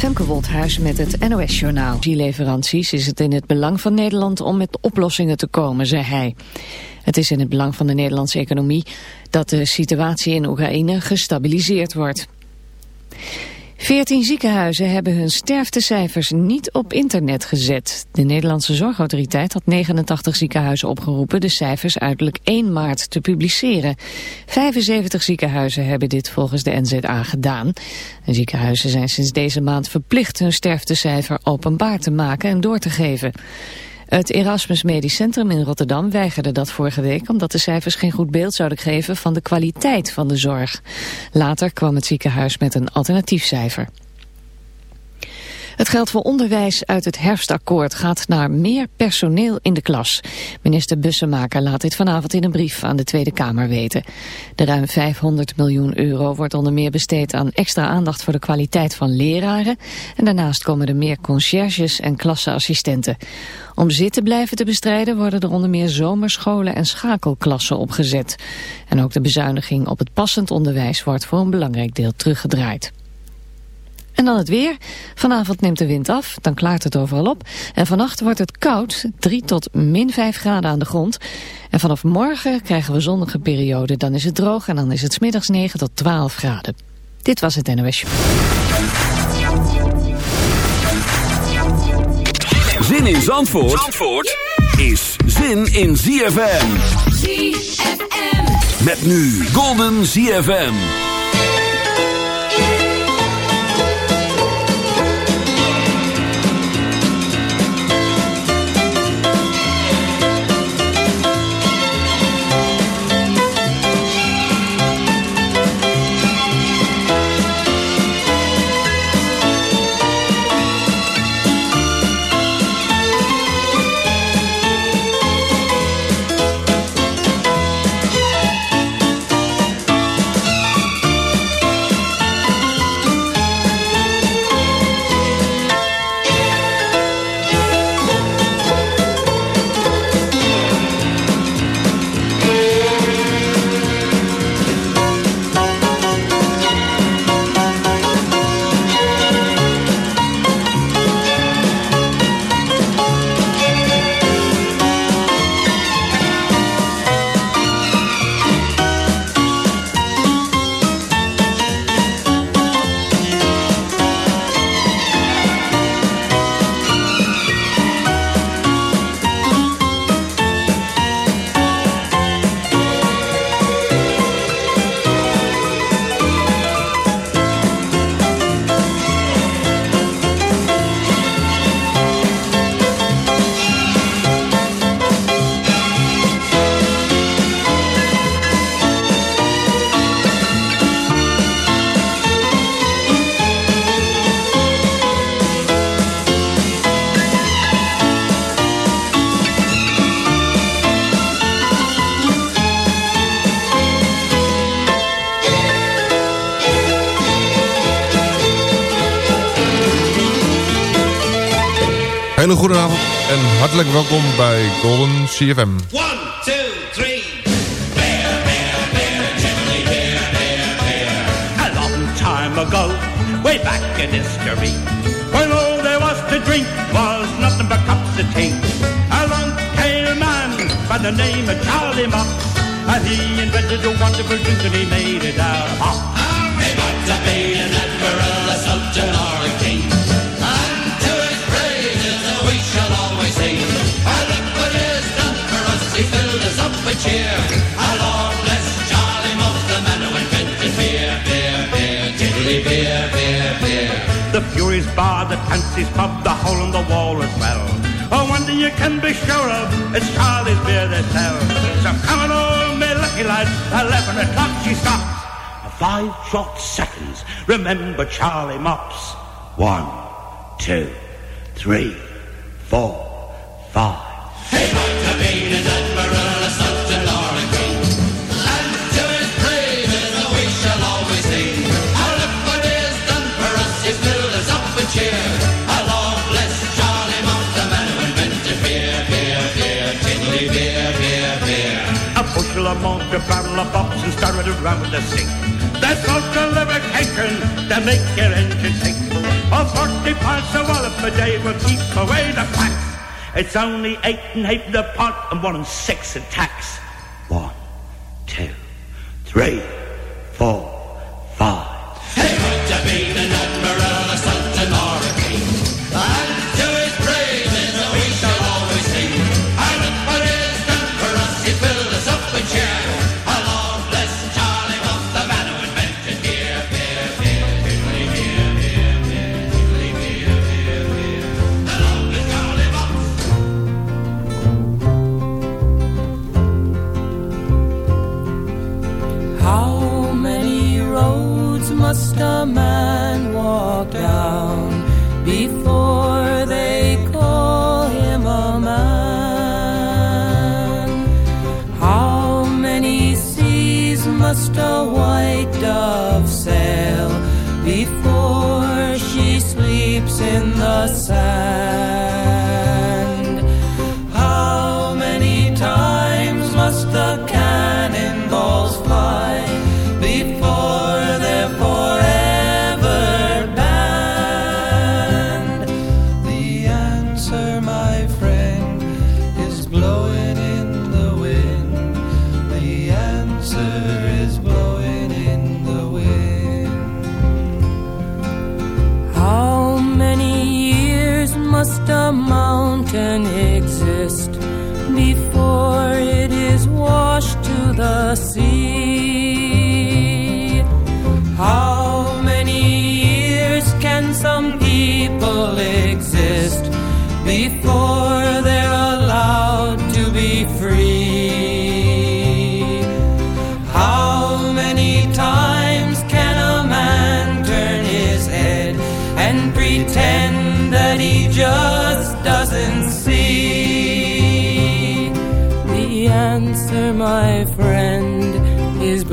Femke Woldhuis met het NOS-journaal. leveranties is het in het belang van Nederland om met oplossingen te komen, zei hij. Het is in het belang van de Nederlandse economie dat de situatie in Oekraïne gestabiliseerd wordt. Veertien ziekenhuizen hebben hun sterftecijfers niet op internet gezet. De Nederlandse Zorgautoriteit had 89 ziekenhuizen opgeroepen de cijfers uiterlijk 1 maart te publiceren. 75 ziekenhuizen hebben dit volgens de NZA gedaan. Ziekenhuizen zijn sinds deze maand verplicht hun sterftecijfer openbaar te maken en door te geven. Het Erasmus Medisch Centrum in Rotterdam weigerde dat vorige week... omdat de cijfers geen goed beeld zouden geven van de kwaliteit van de zorg. Later kwam het ziekenhuis met een alternatief cijfer. Het geld voor onderwijs uit het herfstakkoord gaat naar meer personeel in de klas. Minister Bussemaker laat dit vanavond in een brief aan de Tweede Kamer weten. De ruim 500 miljoen euro wordt onder meer besteed aan extra aandacht voor de kwaliteit van leraren. En daarnaast komen er meer conciërges en klasseassistenten. Om zitten blijven te bestrijden worden er onder meer zomerscholen en schakelklassen opgezet. En ook de bezuiniging op het passend onderwijs wordt voor een belangrijk deel teruggedraaid. En dan het weer. Vanavond neemt de wind af, dan klaart het overal op. En vannacht wordt het koud, 3 tot min 5 graden aan de grond. En vanaf morgen krijgen we zonnige perioden. Dan is het droog en dan is het smiddags 9 tot 12 graden. Dit was het NOS Zin in Zandvoort, Zandvoort is zin in ZFM. ZFM. Met nu Golden ZFM. Hartelijk welkom bij Golden CFM. 1, 2, 3. Bear, bear, bear, Jimmy bear, bear, bear. A long time ago, way back in history, when all there was to drink was nothing but cups of tea. Along came a man by the name of Charlie Mop, and he invented a wonderful drink and he made it out of hop. He might have been an admiral, a sultan, or a king. Cheer. Along, bless Charlie the man who invented beer, beer, beer, tiddly beer, beer, beer. The Furies Bar, the Fancy's Pub, the hole in the wall as well. Oh, one thing you can be sure of, it's Charlie's beer they sell. So come on, all me lucky lads, 11 o'clock she stops. Five short seconds, remember Charlie Mops. One, two, three, four, five. Among the barrel of box and started around with a sink. That's the lubrication to make your engine sink. A forty pints of wallop a day will keep away the facts. It's only eight and half the pot and one and six in tax. One, two, three, four, five.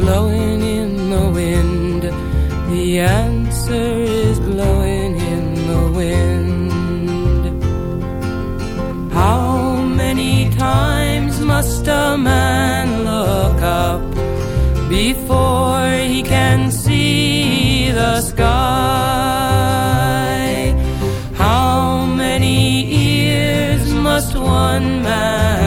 Blowing in the wind. The answer is blowing in the wind. How many times must a man look up before he can see the sky? How many ears must one man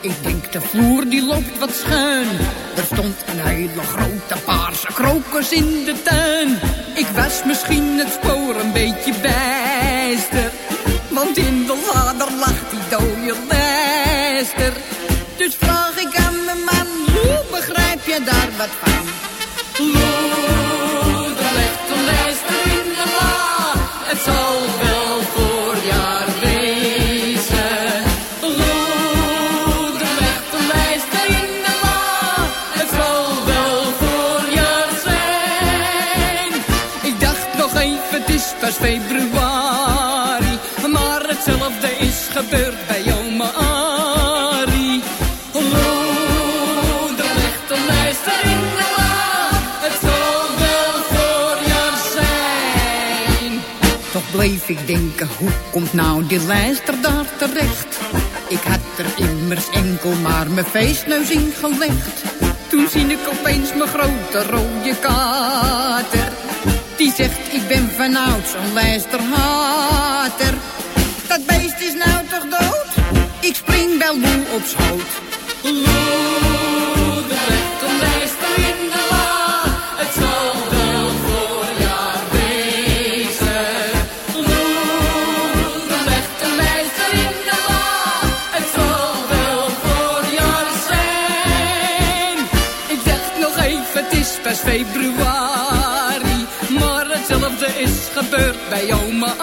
ik denk de vloer die loopt wat schuin. Er stond een hele grote paarse krokus in de tuin. Ik was misschien het spoor een beetje bijster. Want in de lader lag die dode lijster. Dus vraag ik aan mijn man, hoe begrijp je daar wat van? gebeurt bij oma Ari. Hallo, daar ligt een lijster in de la. Het zal wel voorjaar zijn. Toch bleef ik denken, hoe komt nou die lijster daar terecht? Ik had er immers enkel maar mijn feestneus in gelegd. Toen zie ik opeens mijn grote rode kater. Die zegt, ik ben vanouds een lijsterhater is nou toch dood? Ik spring wel moe op schoot. Loe, lijst er in de la. Het zal wel voorjaar wezen. Loe, de rechterlijster in de la. Het zal wel voorjaar zijn. Ik zeg nog even, het is pas februari. Maar hetzelfde is gebeurd bij oma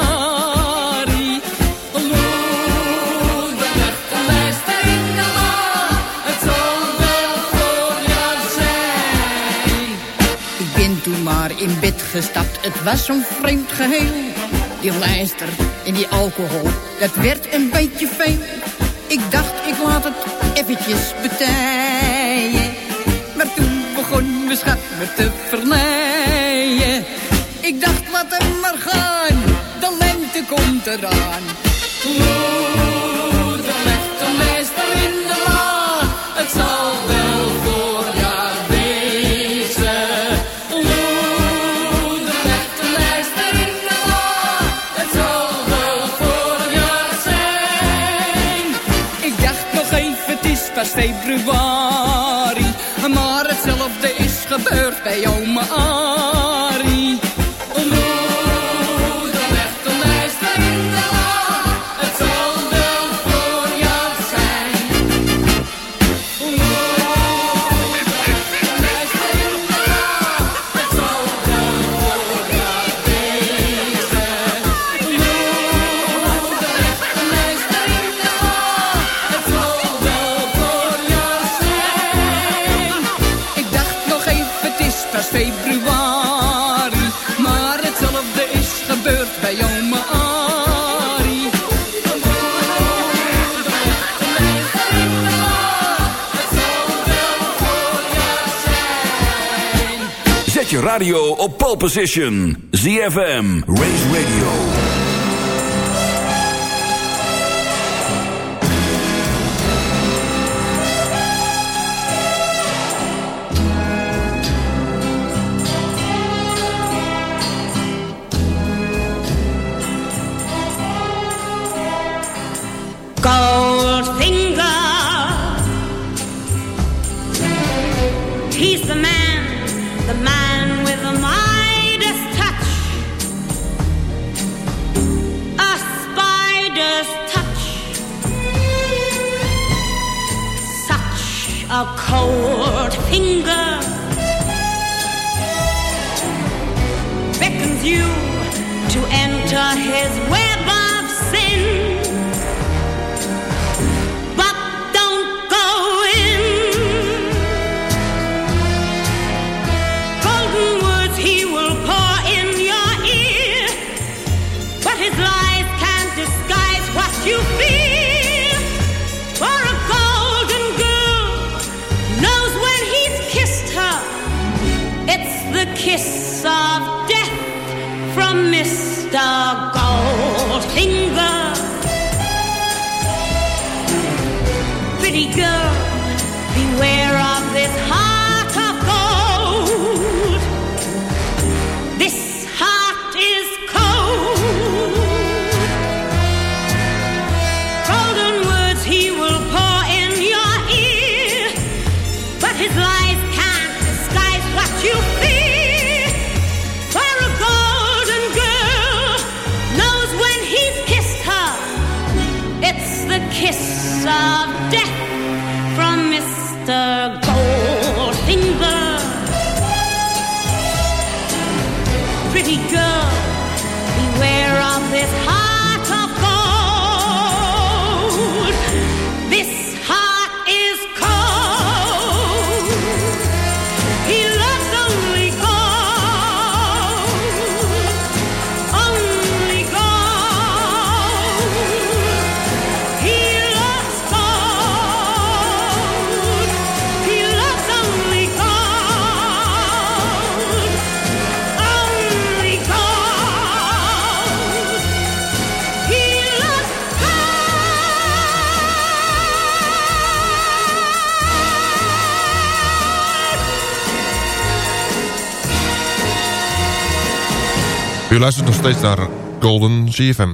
de stad, het was zo'n vreemd geheel. Die lijster en die alcohol, dat werd een beetje veel. Ik dacht, ik laat het eventjes betijen. Maar toen begon mijn schat me te verleien. Ik dacht, laat hem maar gaan, de lente komt eraan. gebeurt bij jou me? radio op pole position. ZFM, Race Radio. a cold finger beckons you to enter his way. U luistert nog steeds naar Golden CFM.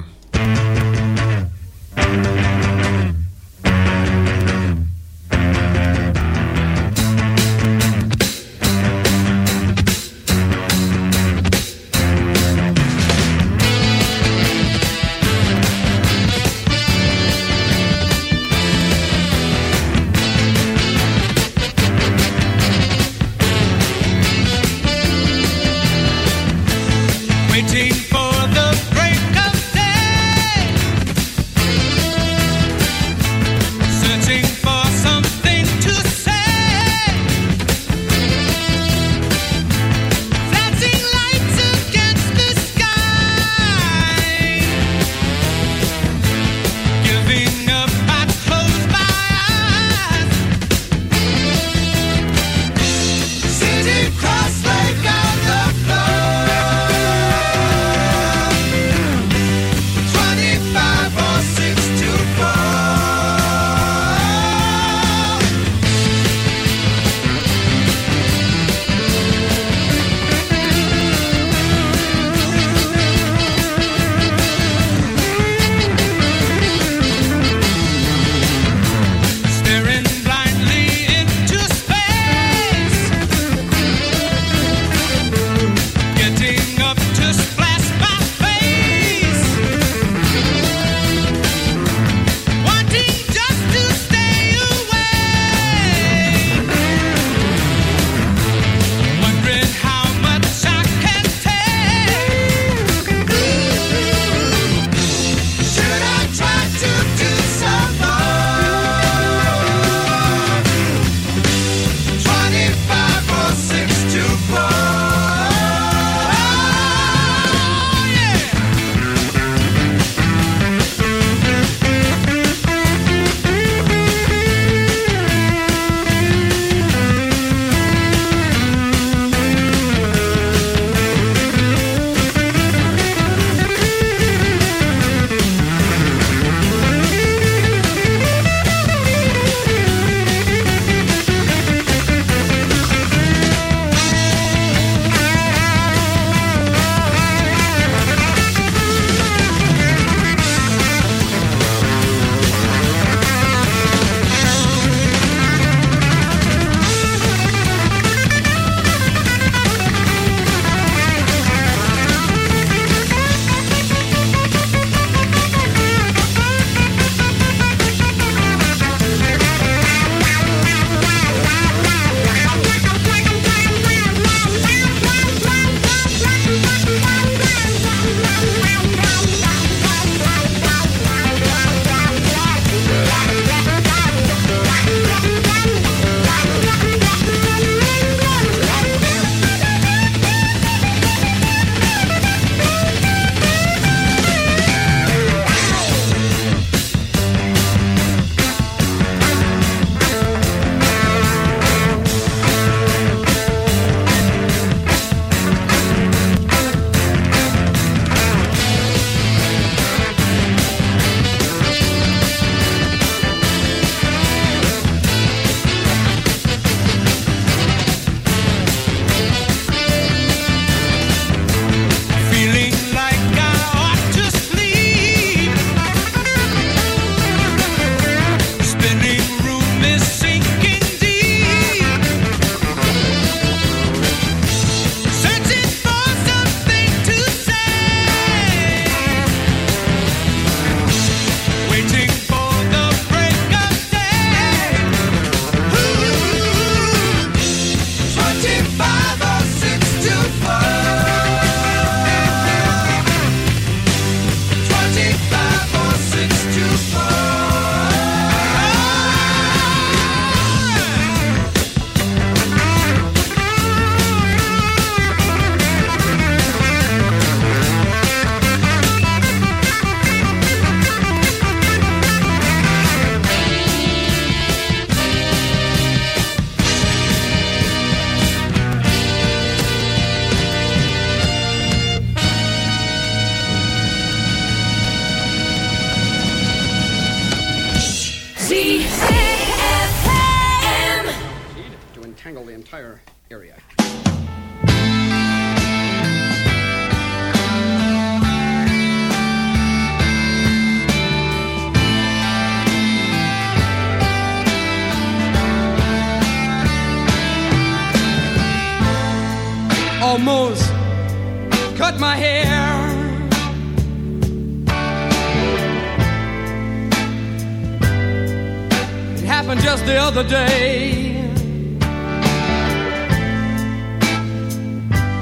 Happened just the other day.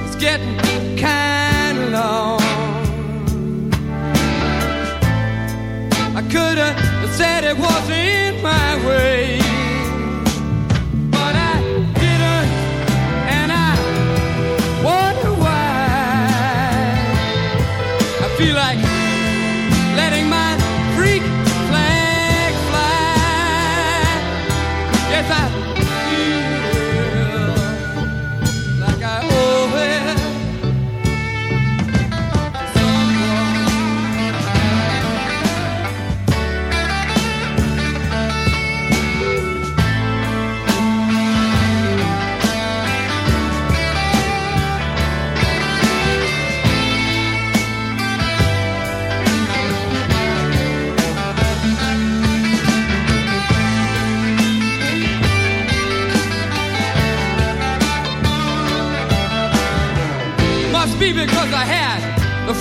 It's getting kind of long. I could have said it wasn't my way.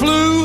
The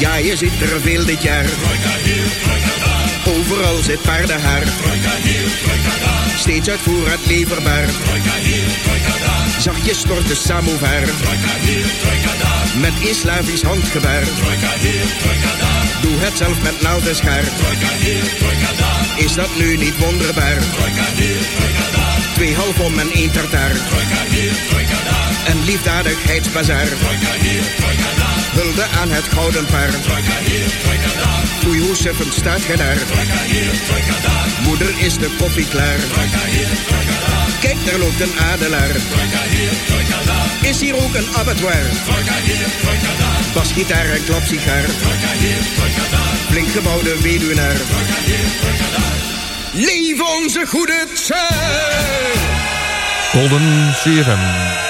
Ja, je ziet er veel dit jaar. Trojka hier, trojka daar. Overal zit paardenhaar. Trojka hier, trojka daar. Steeds uit voorraad leverbaar. Trojka hier, trojka daar. Zachtjes stort de samovar. Trojka hier, trojka daar. Met islamisch handgebaar. Trojka hier, trojka daar. Doe het zelf met naald en schaar. Trojka hier, trojka daar. Is dat nu niet wonderbaar? Trojka hier, trojka daar. Twee halfom en één tartaar. Trojka hier, trojka daar. Een liefdadigheidsbazaar. Trojka hier, trojka daar. Hulde aan het gouden paard. Trojka hier, trojka daar. Staat daar. Moeder is de koffie klaar. Kijk, daar loopt een adelaar. Is hier ook een abattoir? Trojka hier. Basgitaar en klapsigaar. Trojka hier, trojka. Flink gebouwde weduwnaar. Leef onze goede tijd! Golden CFM.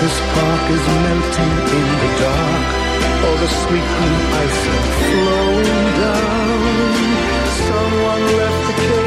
This park is melting in the dark. All the sweet green ice flowing down. Someone left the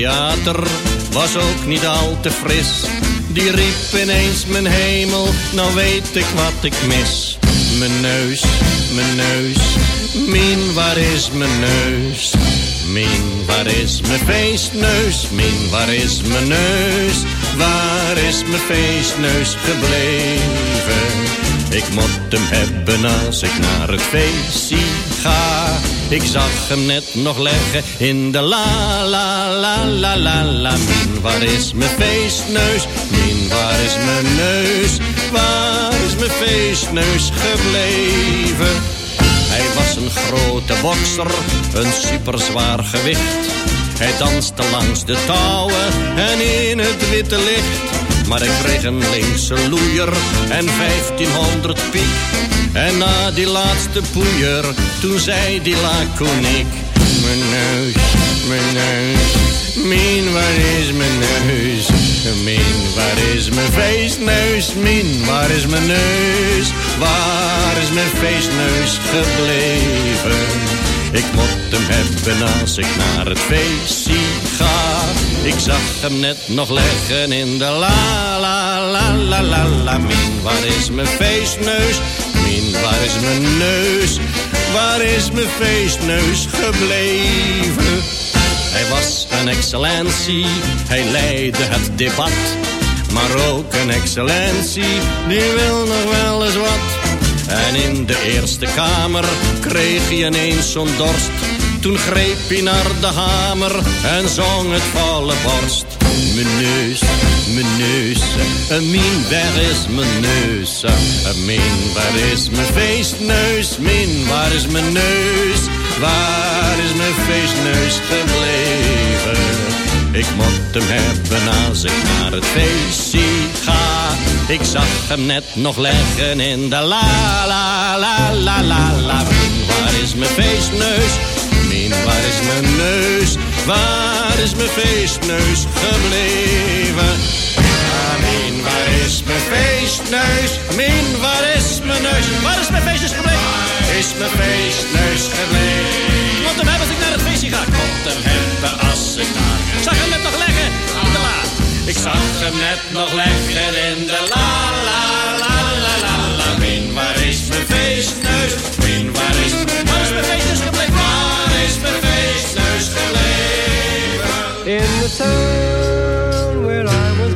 psychiater, was ook niet al te fris. Die riep ineens mijn hemel, nou weet ik wat ik mis. Mijn neus, mijn neus, min waar is mijn neus? Min, waar is mijn feestneus? Min, waar is mijn neus? Waar is mijn feestneus gebleven? Ik moet hem hebben als ik naar het feestje ga. Ik zag hem net nog leggen in de la la la la la la. Min, waar is mijn feestneus? Min, waar is mijn neus? Waar is mijn feestneus gebleven? Hij was een grote bokser, een superzwaar gewicht. Hij danste langs de touwen en in het witte licht. Maar ik kreeg een linkse loeier en 1500 piek. En na die laatste poeier, toen zei die laconiek. Mijn neus, mijn neus, min waar is mijn neus? Min waar is mijn feestneus? Min waar is mijn neus? Waar is mijn feestneus gebleven? Ik moet hem hebben als ik naar het feestje ga. Ik zag hem net nog leggen in de la la la la la. Min, waar is mijn feestneus? Waar is mijn neus? Waar is mijn feestneus gebleven? Hij was een excellentie, hij leidde het debat. Maar ook een excellentie, die wil nog wel eens wat. En in de Eerste Kamer kreeg hij ineens zo'n dorst. Toen greep hij naar de hamer en zong het volle borst. Mijn neus, mijn neus, min, waar is mijn neus? Min, waar is mijn feestneus? Min, waar is mijn neus? Waar is mijn feestneus gebleven? Ik moet hem hebben als ik naar het feestje ga. Ik zag hem net nog leggen in de la la la la la la. Min, waar is mijn feestneus? Min, waar is mijn neus? Waar is mijn feestneus gebleven? Min, waar is mijn feestneus? Min, waar is mijn neus? Waar is mijn feestneus gebleven? Is mijn feestneus gebleven? Want hem hebben als ik naar het feestje ga. Komt hem hebben als ik naar. Ik zag hem net nog leggen in de la. Ik zag hem net nog leggen in de la la la la la la. Min, waar is mijn feestneus? Min, waar is, waar is mijn feestneus gebleven? Waar is mijn feestneus gebleven? In the town where I was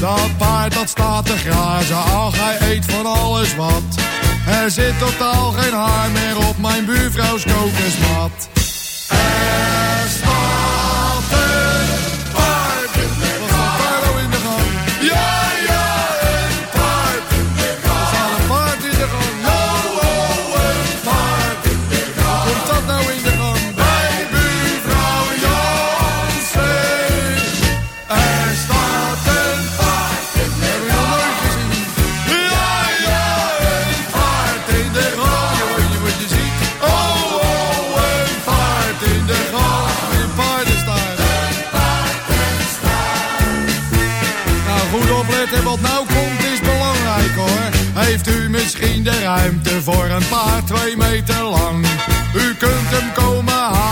Dat paard dat staat te grazen, ach hij eet van alles wat. Er zit totaal geen haar meer op mijn buurvrouw's kokesmat. Heeft u misschien de ruimte voor een paar twee meter lang? U kunt hem komen halen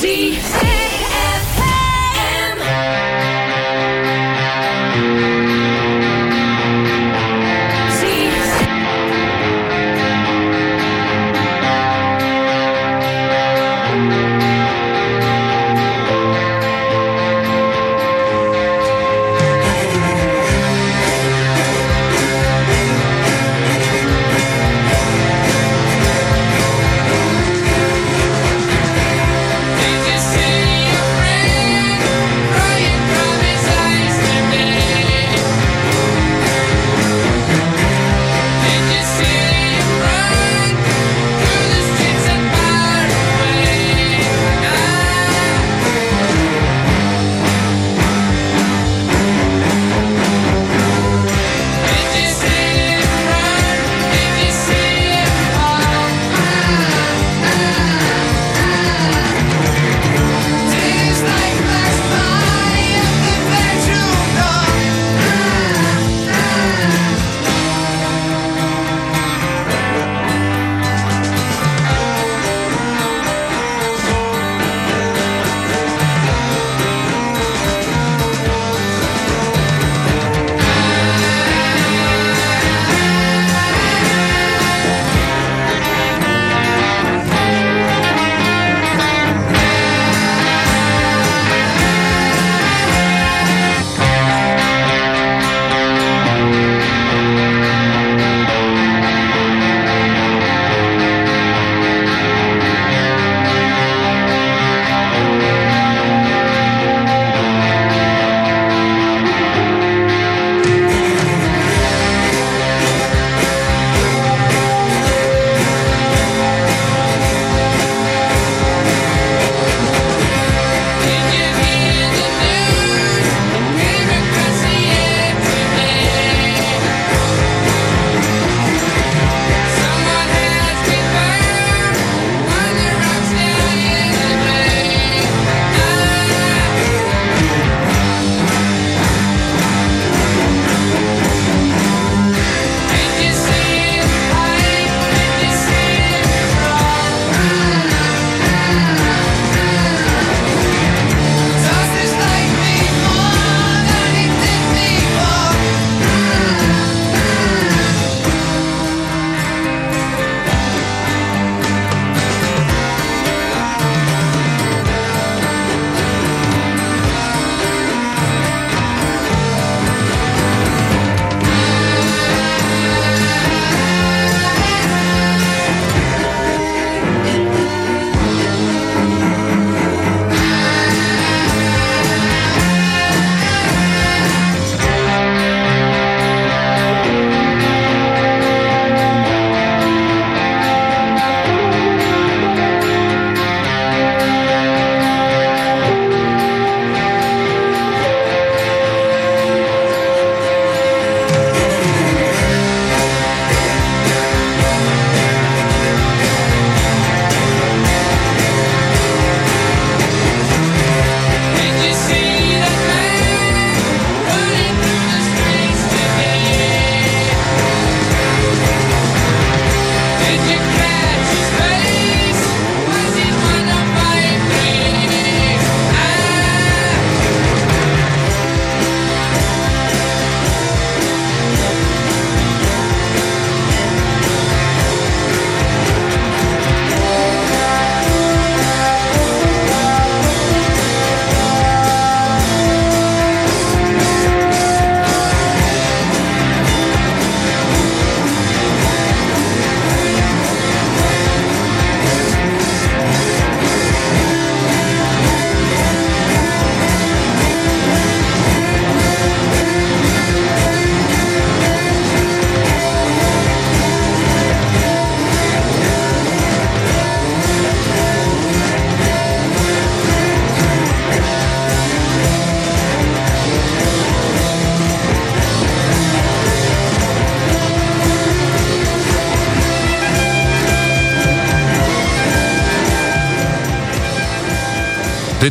See.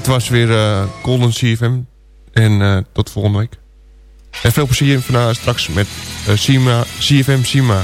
Was weer uh, Golden CFM. En uh, tot volgende week. En veel plezier vandaag straks met uh, Sima, CFM Sima.